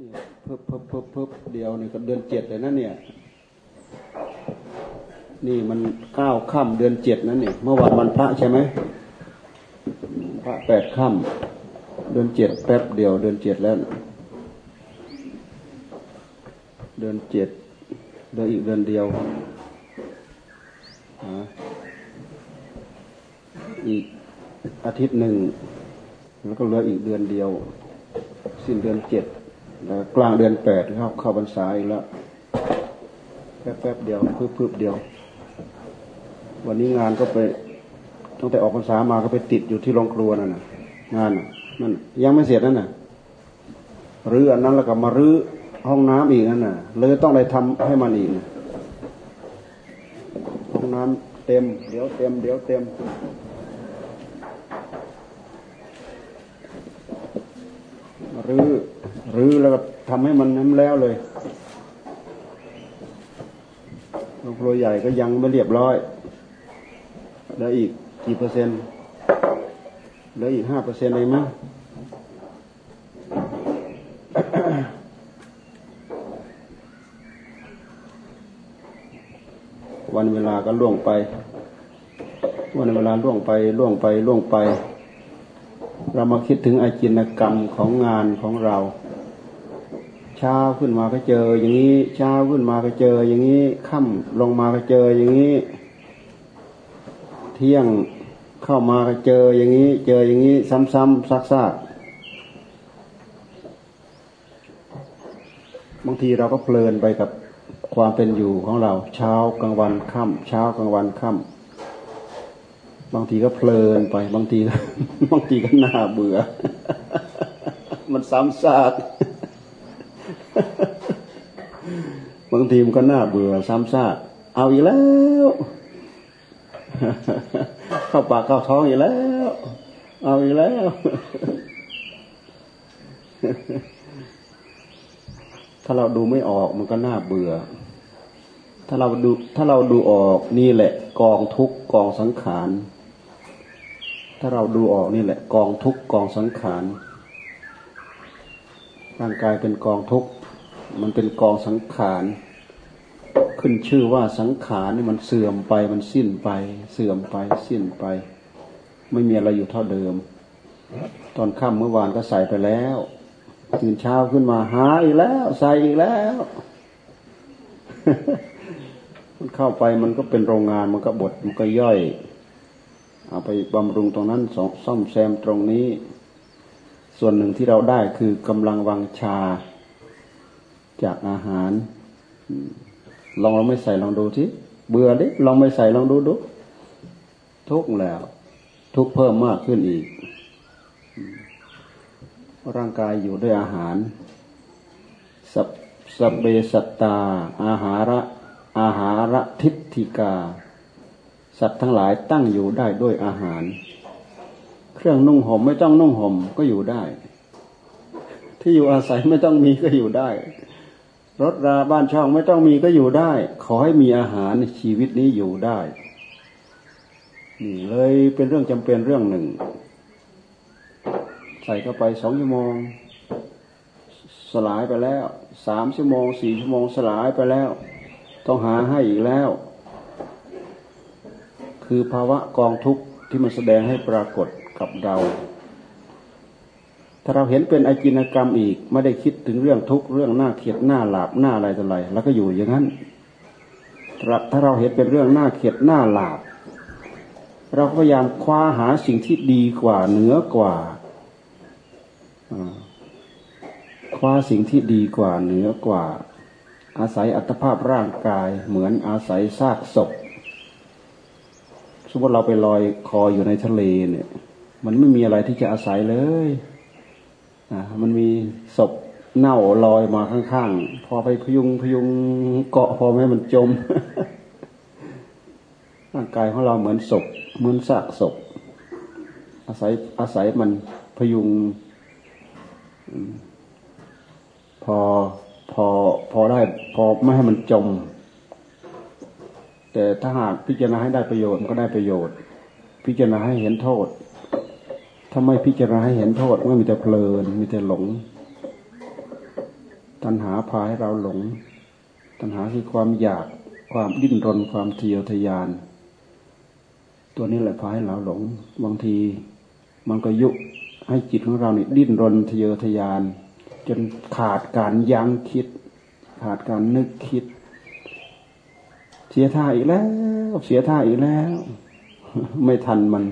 นี่เพิ่มเพิ่มเพิ่มเพิ่มเดียวเนี่ก็เดือนเจ็ดเลยนะเนี่ย นี่มันเก้าค่ำเดือนเจ็ดนั่นนี่เมื่อวานมันพระใช่ไหมพระแปดค่ำเดือนเจ็ดแป๊บเดียว เดือนเจ็ดแล้วเดือนเจ็ดเดือนอีกเดือนเดียวอีกอาทิตย์หนึ่งแล้วก็เหลืออีกเดือนเดียว สิ้นเดือนเจ็ด กลางเดือนแปดเข้าเข้าพรรษาอีกแล้วแป๊บแป๊บเดียวพึบพึบเดียว วันนี้งานก็ไปตั้งแต่ออกพรรษามาก็ไปติดอยู่ที่โรงครัวนั่นน่ะงานนั่นยังไม่เสร็จนั่นน่ะรื้ออันนั้นแล้วก็มารื้อห้องน้ำอีกนั่นน่ะเลยต้องได้ทำให้มันอีกห้องน้ำเต็ม เดี๋ยวเต็ม เดี๋ยวเต็มรื้อรื้อแล้วก็ ทำให้มันน้ำแล้วเลยโรงครัวใหญ่ก็ยังไม่เรียบร้อย แล้วอีกกี่เปอร์เซ็นต์ แล้วอีกห้าเปอร์เซ็นต์เลยมั้งวันเวลาก็ล่วงไป วันเวลาล่วงไปล่วงไปล่วงไป เรามาคิดถึงอาจินกรรมของงานของเรา ช้าขึ้นมาก็เจอ อย่างนี้ เช้าขึ้นมาก็เจอ อย่างนี้ค่ำลงมาก็เจออย่างนี้ เที่ยงเข้ามาก็เจออย่างนี้ เจออย่างนี้ ซ้ำๆซักๆบางทีเราก็เพลินไปกับความเป็นอยู่ของเรา เช้ากลางวันค่ำเช้ากลางวันค่ำบางทีก็เพลินไป บางทีบางทีก็น่าเบื่อ มันซ้ำซาก บางทีมันก็น่าเบื่อซ้ำซากเอาอีกแล้ว เข้าปากเข้าท้องอีกแล้ว เอาอีกแล้ว ถ้าเราดูไม่ออกมันก็น่าเบื่อ ถ้าเราดู ถ้าเราดูออกนี่แหละ กองทุกกองสังขารถ้าเราดูออกนี่แหละ กองทุกกองสังขารร่างกายเป็นกองทุก มันเป็นกองสังขาร ขึ้นชื่อว่าสังขารนี่มันเสื่อมไปมันสิ้นไป เสื่อมไปสิ้นไป ไม่มีอะไรอยู่เท่าเดิม ตอนค่ำเมื่อวานก็ใส่ไปแล้วตื่นเช้าขึ้นมาหาอีกแล้ว ใส่อีกแล้ว มันเข้าไปมันก็เป็นโรงงานมันก็บดมันก็ย่อย เอาไปบำรุงตรงนั้นซ่อมแซมตรงนี้ ส่วนหนึ่งที่เราได้คือกำลังวังชา จากอาหาร ลองเราไม่ใส่ลองดูทีเบื่อดิลองไม่ใส่ลองดูดูทุกแล้ว ทุกเพิ่มมากขึ้นอีก ร่างกายอยู่ด้วยอาหารสับสเบสตา อาหาระอาหาระทิฏฐิกา สัตว์ทั้งหลายตั้งอยู่ได้ด้วยอาหาร เครื่องนุ่งห่มไม่ต้องนุ่งห่มก็อยู่ได้ ที่อยู่อาศัยไม่ต้องมีก็อยู่ได้ รถราบ้านช่องไม่ต้องมีก็อยู่ได้ ขอให้มีอาหารชีวิตนี้อยู่ได้นี่เลยเป็นเรื่องจำเป็นเรื่องหนึ่ง ใส่เข้าไปสองชั่วโมง สลายไปแล้วสามชั่วโมงสี่ชั่วโมงสลายไปแล้ว ต้องหาให้อีกแล้ว คือภาวะกองทุกข์ที่มันแสดงให้ปรากฏกับเรา ถ้าเราเห็นเป็นอจินกรรมอีก ไม่ได้คิดถึงเรื่องทุกข์เรื่องหน้าเขียดหน้าหลาบหน้าอะไรต่ออะไรแล้วก็อยู่อย่างนั้นถ้าเราเห็นเป็นเรื่องหน้าเขียดหน้าหลาบ เราพยายามคว้าหาสิ่งที่ดีกว่าเหนือกว่าคว้าสิ่งที่ดีกว่าเหนือกว่า อาศัยอัตภาพร่างกายเหมือนอาศัยซากศพสมมติเราไปลอยคออยู่ในทะเลเนี่ย มันไม่มีอะไรที่จะอาศัยเลย มันมีศพเน่าลอยมาข้างๆ พอไปพยุงพยุงเกาะพอไม่มันจม ร่างกายของเราเหมือนศพ เหมือนซากศพ อาศัยอาศัยมันพยุง พอพอพอได้ พอไม่ให้มันจม แต่ถ้าหากพิจารณาให้ได้ประโยชน์มันก็ได้ประโยชน์ พิจารณาให้เห็นโทษ ถ้าไม่พิจารณาให้เห็นโทษมันมีแต่เพลิน มีแต่หลง ตัณหาพาให้เราหลง ตัณหาคือความอยากความดิ้นรนความทะเยอทะยาน ตัวนี้แหละพาให้เราหลง บางทีมันก็ยุให้จิตของเราเนี่ยดิ้นรนทะเยอทะยาน จนขาดการยั้งคิด ขาดการนึกคิด เสียท่าอีกแล้ว เสียท่าอีกแล้ว ไม่ทันมัน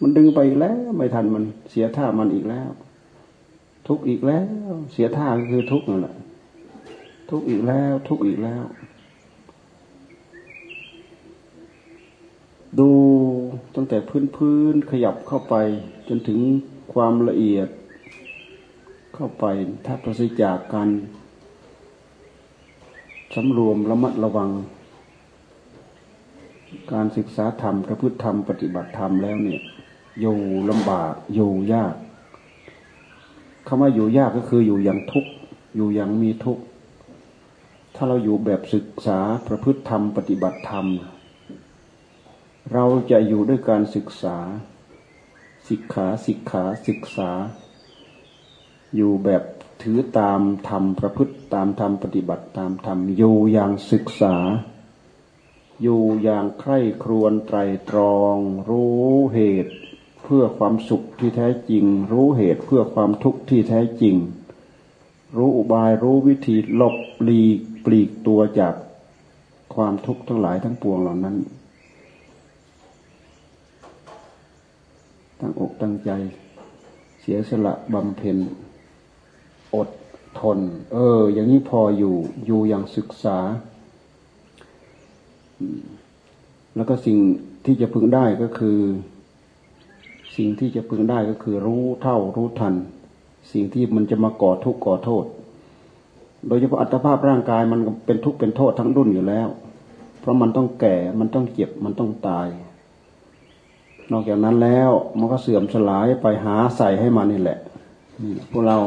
มันดึงไปอีกแล้วไม่ทันมันเสียท่ามันอีกแล้ว ทุกอีกแล้ว เสียท่าก็คือทุกนั่นแหละ ทุกอีกแล้ว ทุกอีกแล้ว ดูตั้งแต่พื้นพื้นขยับเข้าไป จนถึงความละเอียด เข้าไปถ้าประสิจากการสำรวมระมัดระวัง การศึกษาธรรมประพฤติธรรมปฏิบัติธรรมแล้วเนี่ย อยู่ลำบากอยู่ยากคำว่าอยู่ยากก็คืออยู่อย่างทุกข์อยู่อย่างมีทุกข์ถ้าเราอยู่แบบศึกษาประพฤติธรรมปฏิบัติธรรม เราจะอยู่ด้วยการศึกษาศิกขาศิกขาศึกษา อยู่แบบถือตามธรรมประพฤติตามธรรมปฏิบัติตามธรรมอยู่อย่างศึกษา อยู่อย่างใคร่ครวญไตรตรอง รู้เหตุ เพื่อความสุขที่แท้จริง รู้เหตุเพื่อความทุกข์ที่แท้จริง รู้อุบายรู้วิธีหลบหลีกปลีกตัวจากความทุกข์ทั้งหลายทั้งปวงเหล่านั้น ตั้งอกตั้งใจ เสียสละบำเพ็ญ อดทน เออ อย่างนี้พออยู่ อยู่อย่างศึกษา แล้วก็สิ่งที่จะพึงได้ก็คือ สิ่งที่จะพึงได้ก็คือรู้เท่ารู้ทัน สิ่งที่มันจะมาก่อทุกข์ก่อโทษ โดยเฉพาะอัตภาพร่างกายมันเป็นทุกข์เป็นโทษทั้งรุ่นอยู่แล้ว เพราะมันต้องแก่มันต้องเจ็บมันต้องตาย นอกจากนั้นแล้วมันก็เสื่อมสลายไปหาใส่ให้มันนี่แหละพวกเรา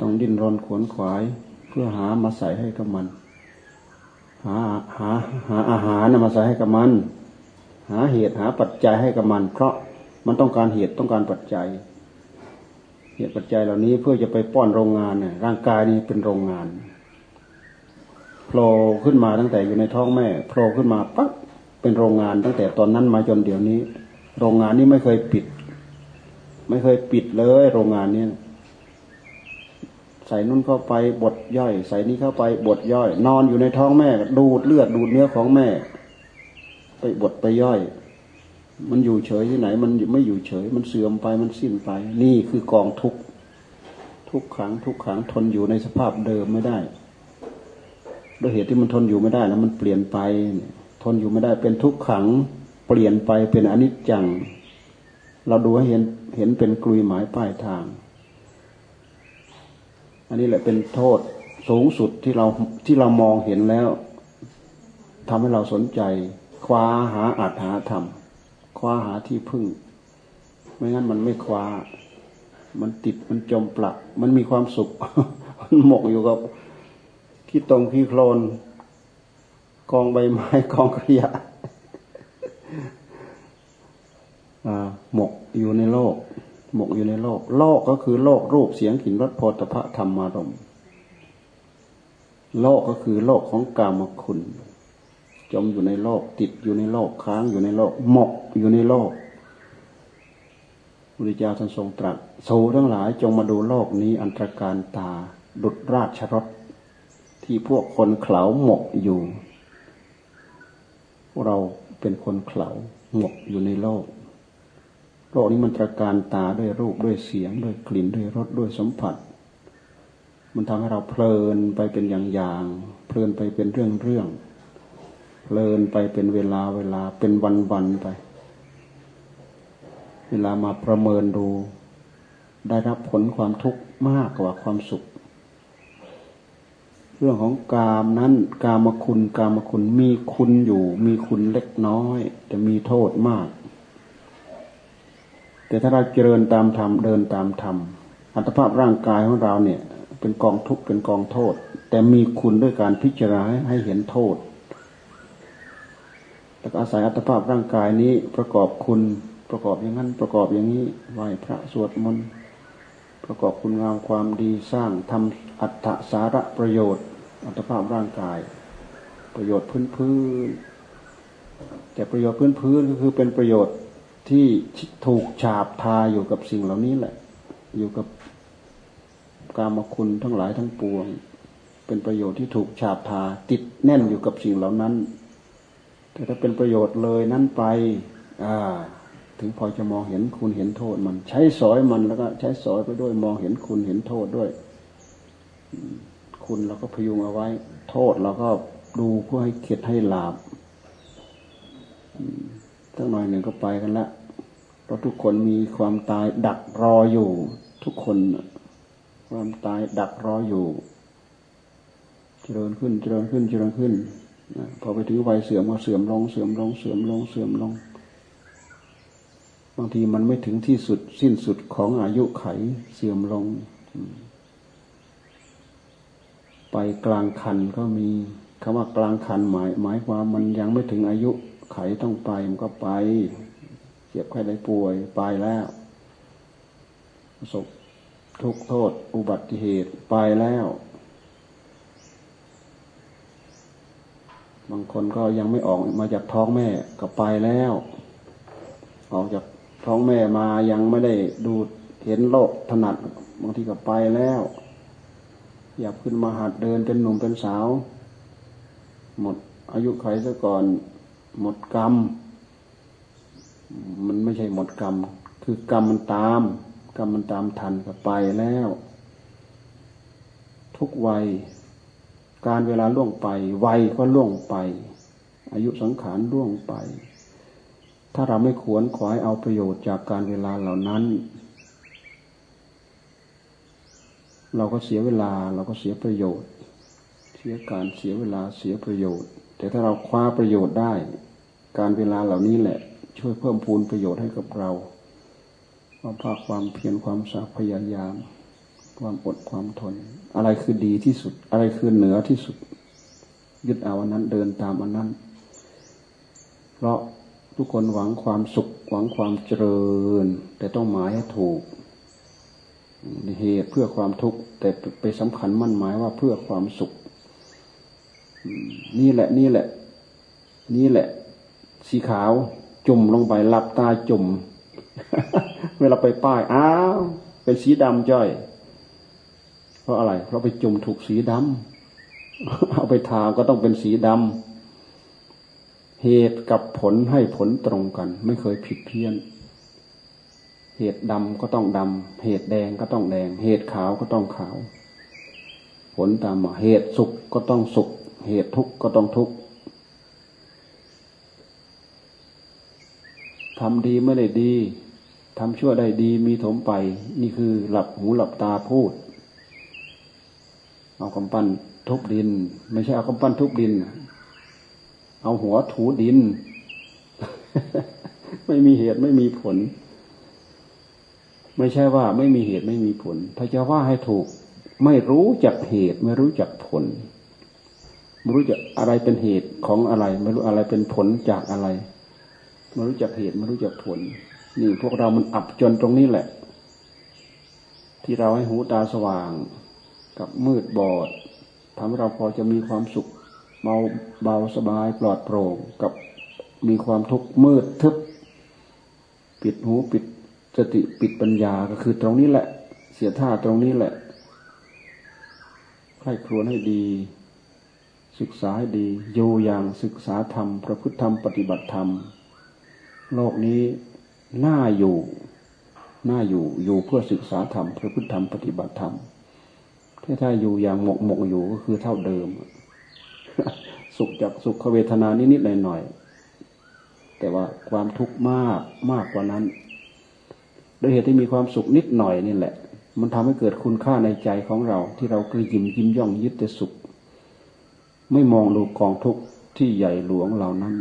ต้องดิ้นรนขวนขวาย เพื่อหามาใส่ให้กับมัน หาหาหาอาหารมาใส่ให้กับมัน หาเหตุหาปัจจัยให้กับมัน เพราะมันต้องการเหตุต้องการปัจจัย เหตุปัจจัยเหล่านี้เพื่อจะไปป้อนโรงงานเนี่ยร่างกายนี้เป็นโรงงานโผล่ขึ้นมาตั้งแต่อยู่ในท้องแม่โผล่ขึ้นมาปั๊บเป็นโรงงานตั้งแต่ตอนนั้นมาจนเดี๋ยวนี้ โรงงานนี้ไม่เคยปิด ไม่เคยปิดเลย โรงงานนี้ใส่นุ่นเข้าไปบดย่อย ใส่นี้เข้าไปบดย่อย นอนอยู่ในท้องแม่ ดูดเลือดดูดเนื้อของแม่ ไปบดไปย่อย มันอยู่เฉยที่ไหน มันไม่อยู่เฉย มันเสื่อมไปมันสิ้นไป นี่คือกองทุกทุกขังทุกขังทนอยู่ในสภาพเดิมไม่ได้โดยเหตุที่มันทนอยู่ไม่ได้แล้วมันเปลี่ยนไป ทนอยู่ไม่ได้เป็นทุกขัง เปลี่ยนไปเป็นอนิจจัง เราดูให้เห็นเห็นเป็นกลุยหมายป้ายทาง อันนี้แหละเป็นโทษสูงสุดที่เราที่เรามองเห็นแล้วทำให้เราสนใจ คว้าหาอัตหาธรรม คว้าหาที่พึ่ง ไม่งั้นมันไม่คว้า มันติดมันจมปลัก มันมีความสุข มันหมกอยู่กับขี้ตรงขี้โคลนกองใบไม้กองขยะหมกอยู่ในโลก หมกอยู่ในโลก โลกก็คือโลกรูปเสียงกลิ่นรสโผฏฐะธรรมารมโลกก็คือโลกของกามคุณ จมอยู่ในโลก ติดอยู่ในโลกค้างอยู่ในโลกหมกอยู่ในโลกพระเจ้าท่านทรงตรัสโสทั้งหลายจงมาดูโลกนี้อันตรการตาดุดราชรถที่พวกคนเขลาหมกอยู่ เราเป็นคนเขลาหมกอยู่ในโลก โลกนี้มันตรการตาด้วยรูปด้วยเสียง ด้วยกลิ่นด้วยรสด้วยสัมผัส มันทำให้เราเพลินไปเป็นอย่างๆเพลินไปเป็นเรื่องๆ เพลินไปเป็นเวลาเวลาเป็นวันวันไป เวลามาประเมินดู ได้รับผลความทุกข์มากกว่าความสุข เรื่องของกามนั้นกามคุณกามคุณมีคุณอยู่ มีคุณเล็กน้อย แต่มีโทษมาก แต่ถ้าเราเจริญตามธรรมเดินตามธรรมอัตภาพร่างกายของเราเนี่ย เป็นกองทุกข์เป็นกองโทษ แต่มีคุณด้วยการพิจารณาให้เห็นโทษ แล้วก็อาศัยอัตภาพร่างกายนี้ประกอบคุณประกอบอย่างนั้นประกอบอย่างนี้ไหวพระสวดมนต์ประกอบคุณงามความดีสร้างทำอัตสาระประโยชน์ อัตภาพร่างกาย ประโยชน์พื้นพื้นแต่ประโยชน์พื้นพื้นก็คือเป็นประโยชน์ที่ถูกฉาบทาอยู่กับสิ่งเหล่านี้แหละ อยู่กับกามคุณทั้งหลายทั้งปวง เป็นประโยชน์ที่ถูกฉาบทาติดแน่นอยู่กับสิ่งเหล่านั้น แต่ถ้าเป็นประโยชน์เลยนั้นไปอ่าถึงพอจะมองเห็นคุณเห็นโทษมัน ใช้สอยมันแล้วก็ใช้สอยไปด้วยมองเห็นคุณเห็นโทษด้วย คุณเราก็พยุงเอาไว้ โทษเราก็ดูเพื่อให้เข็ดให้หลาบตั้งหน่อยหนึ่งก็ไปกันละเพราะทุกคนมีความตายดักรออยู่ ทุกคนความตายดักรออยู่ เจริญขึ้นเจริญขึ้นเจริญขึ้น พอไปถึงวัยเสื่อมก็เสื่อมลงเสื่อมลงเสื่อมลงเสื่อมลง บางทีมันไม่ถึงที่สุดสิ้นสุดของอายุไขเสื่อมลง ไปกลางคันก็มีคำว่ากลางคันหมาย หมายความมันยังไม่ถึงอายุไขต้องไปมันก็ไป เจ็บไข้ได้ป่วยไปแล้วประสบทุกโทษอุบัติเหตุไปแล้ว บางคนก็ยังไม่ออกมาจากท้องแม่ก็ไปแล้ว ออกจากท้องแม่มายังไม่ได้ดูเห็นโลกถนัดบางทีก็ไปแล้ว อยากขึ้นมาหัดเดินเป็นหนุ่มเป็นสาว หมดอายุไขซะก่อน หมดกรรม มันไม่ใช่หมดกรรม คือกรรมมันตาม กรรมมันตามทันก็ไปแล้ว ทุกวัย การเวลาล่วงไป วัยก็ล่วงไป อายุสังขารล่วงไป ถ้าเราไม่ขวนขวายเอาประโยชน์จากการเวลาเหล่านั้น เราก็เสียเวลาเราก็เสียประโยชน์ เสียการเสียเวลาเสียประโยชน์ แต่ถ้าเราคว้าประโยชน์ได้ การเวลาเหล่านี้แหละ ช่วยเพิ่มพูนประโยชน์ให้กับเราความภาคความเพียรความสาพยายาม ความอดความทน อะไรคือดีที่สุด อะไรคือเหนือที่สุด ยึดเอาอันนั้นเดินตามอันนั้น เพราะทุกคนหวังความสุข หวังความเจริญ แต่ต้องหมายให้ถูกเหตุเพื่อความทุกข์แต่ไปสำคัญมั่นหมายว่าเพื่อความสุข นี่แหละนี่แหละ นี่แหละ สีขาวจุ่มลงไปหลับตาจุ่ม เวลาไปป้ายอ้าวเป็นสีดำจ้อย เพราะอะไร เพราะไปจุ่มถูกสีดำเอาไปทาก็ต้องเป็นสีดำเหตุกับผลให้ผลตรงกัน ไม่เคยผิดเพี้ยน เหตุดำก็ต้องดำเหตุแดงก็ต้องแดง เหตุขาวก็ต้องขาว ผลตามมาเหตุสุขก็ต้องสุข เหตุทุกข์ก็ต้องทุกข์ทำดีไม่ได้ดีทำชั่วได้ดีมีถมไป นี่คือหลับหูหลับตาพูด เอากำปั้นทุบดิน ไม่ใช่เอากำปั้นทุบดิน เอาหัวถูดิน ไม่มีเหตุไม่มีผล ไม่ใช่ว่าไม่มีเหตุไม่มีผล ถ้าจะว่าให้ถูก ไม่รู้จักเหตุ ไม่รู้จักผล ไม่รู้จักอะไรเป็นเหตุของอะไร ไม่รู้อะไรเป็นผลจากอะไร ไม่รู้จักเหตุไม่รู้จักผล นี่พวกเรามันอับจนตรงนี้แหละ ที่เราให้หูตาสว่าง กับมืดบอดทำให้เราพอจะมีความสุขเบาเบาสบายปลอดโปร่งกับมีความทุกข์มืดทึบ ปิดหูปิดสติปิดปัญญาก็คือตรงนี้แหละ เสียท่าตรงนี้แหละใครครวญให้ดี ศึกษาให้ดีอยู่อย่างศึกษาธรรมพระพุทธธรรมปฏิบัติธรรม โลกนี้น่าอยู่น่าอยู่อยู่เพื่อศึกษาธรรมเพื่อพุทธธรรมปฏิบัติธรรม ถ้าถ้าอยู่อย่างหมกหมกอยู่ก็คือเท่าเดิม สุขจากสุขเวทนานิดๆหน่อยๆแต่ว่าความทุกข์มากมากกว่านั้นโดยเหตุที่มีความสุขนิดหน่อยนี่แหละ มันทำให้เกิดคุณค่าในใจของเรา ที่เรากระยิมยิ้มย่องยึดแต่สุข ไม่มองดูกองทุกข์ที่ใหญ่หลวงเหล่านั้น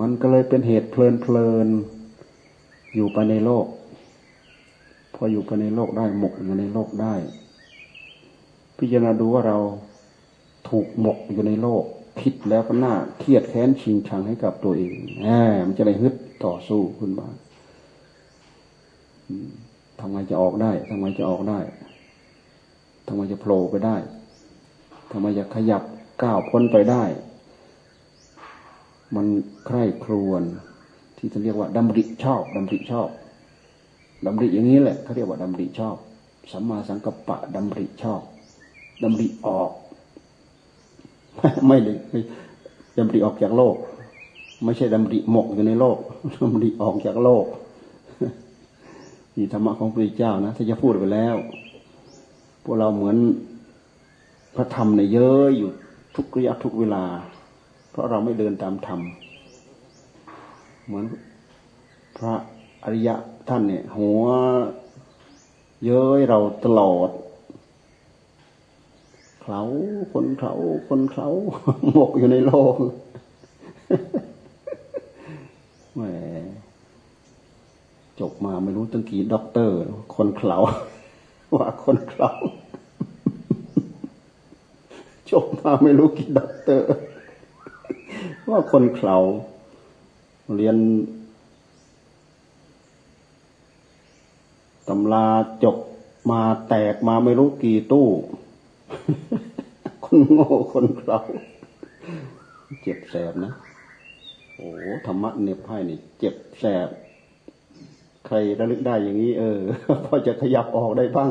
มันก็เลยเป็นเหตุเพลินเพลินอยู่ไปในโลก พออยู่ไปในโลกได้หมกอยู่ในโลกได้ พิจารณาดูว่าเราถูกหมกอยู่ในโลก คิดแล้วก็น่าเครียดแค้นชิงชังให้กับตัวเองแหมมันจะเลยฮึดต่อสู้ขึ้นมาทำไมจะออกได้ทำไมจะออกได้ทำไมจะโผล่ไปได้ทำไมจะขยับก้าวพ้นไปได้ มันใคร่ครวญที่จะเรียกว่าดำริชอบดำริชอบ ดำริอย่างนี้แหละเขาเรียกว่าดำริชอบสัมมาสังกัปปะดำริชอบดำริออก ไม่เลยดำริออกจากโลก ไม่ใช่ดำริหมกอยู่ในโลกดำริออกจากโลกนี่ธรรมะของพระเจ้านะถ้าจะพูดไปแล้ว พวกเราเหมือนพระธรรมเนี่ยเยอะอยู่ทุกระยะทุกเวลา เพราะเราไม่เดินตามธรรมเหมือนพระ อริยะท่านเนี่ย หัว เย้ยเราตลอดเขาคนเขาคนเขาหมกอยู่ในโลกแหมจบมาไม่รู้ตั้งกี่ด็อกเตอร์ คนเขาว่าคนเขาจบมาไม่รู้กี่ด็อกเตอร์ ว่าคนเขาเรียน ตำราจบมาแตกมาไม่รู้กี่ตู้ คนโง่คนเราเจ็บแสบนะโอ้ธรรมะเนบให้นี่เจ็บแสบ ใครระลึกได้อย่างนี้ เออ พอจะขยับออกได้บ้าง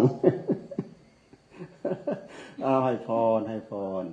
เอาให้พรให้พร